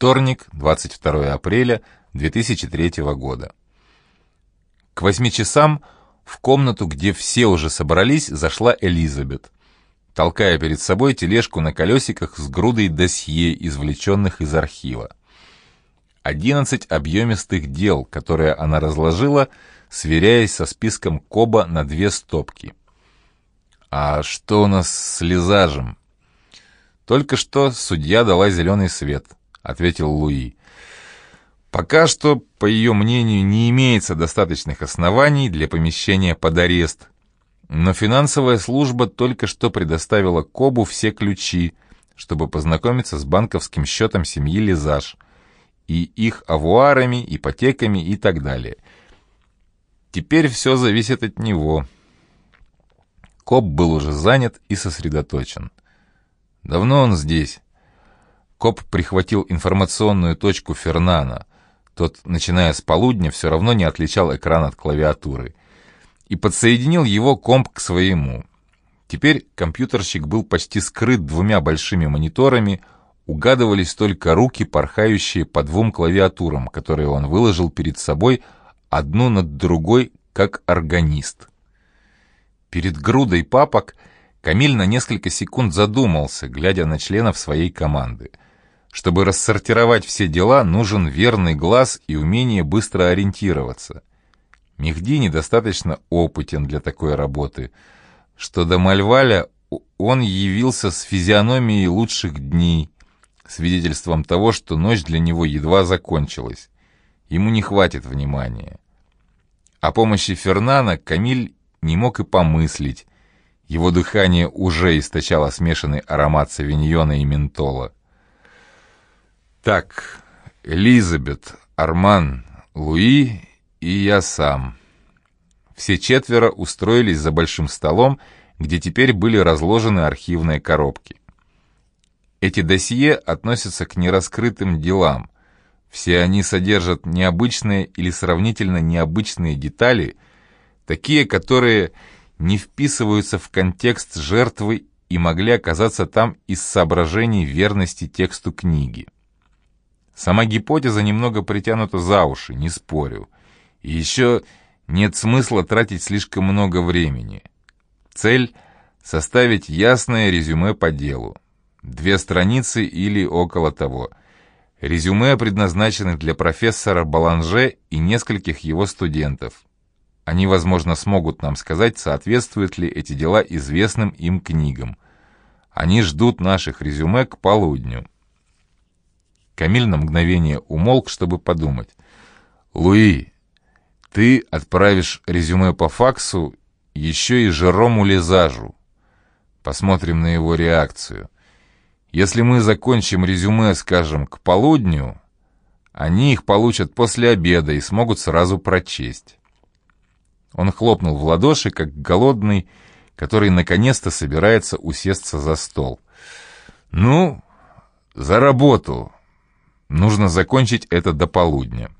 Вторник, 22 апреля 2003 года. К восьми часам в комнату, где все уже собрались, зашла Элизабет, толкая перед собой тележку на колесиках с грудой досье, извлеченных из архива. Одиннадцать объемистых дел, которые она разложила, сверяясь со списком Коба на две стопки. «А что у нас с Лизажем?» «Только что судья дала зеленый свет», — ответил Луи. «Пока что, по ее мнению, не имеется достаточных оснований для помещения под арест, но финансовая служба только что предоставила Кобу все ключи, чтобы познакомиться с банковским счетом семьи Лизаж и их авуарами, ипотеками и так далее. Теперь все зависит от него». Коб был уже занят и сосредоточен. Давно он здесь. Коп прихватил информационную точку Фернана. Тот, начиная с полудня, все равно не отличал экран от клавиатуры. И подсоединил его комп к своему. Теперь компьютерщик был почти скрыт двумя большими мониторами, угадывались только руки, порхающие по двум клавиатурам, которые он выложил перед собой одну над другой, как органист. Перед грудой папок Камиль на несколько секунд задумался, глядя на членов своей команды. Чтобы рассортировать все дела, нужен верный глаз и умение быстро ориентироваться. Мехди недостаточно опытен для такой работы. Что до Мальваля, он явился с физиономией лучших дней, свидетельством того, что ночь для него едва закончилась. Ему не хватит внимания. О помощи Фернана Камиль не мог и помыслить. Его дыхание уже источало смешанный аромат савиньона и ментола. Так, Элизабет, Арман, Луи и я сам. Все четверо устроились за большим столом, где теперь были разложены архивные коробки. Эти досье относятся к нераскрытым делам. Все они содержат необычные или сравнительно необычные детали – такие, которые не вписываются в контекст жертвы и могли оказаться там из соображений верности тексту книги. Сама гипотеза немного притянута за уши, не спорю. И еще нет смысла тратить слишком много времени. Цель — составить ясное резюме по делу. Две страницы или около того. Резюме предназначены для профессора Баланже и нескольких его студентов. Они, возможно, смогут нам сказать, соответствуют ли эти дела известным им книгам. Они ждут наших резюме к полудню. Камиль на мгновение умолк, чтобы подумать. «Луи, ты отправишь резюме по факсу еще и Жерому Лизажу. Посмотрим на его реакцию. Если мы закончим резюме, скажем, к полудню, они их получат после обеда и смогут сразу прочесть». Он хлопнул в ладоши, как голодный, который наконец-то собирается усесться за стол. «Ну, за работу. Нужно закончить это до полудня».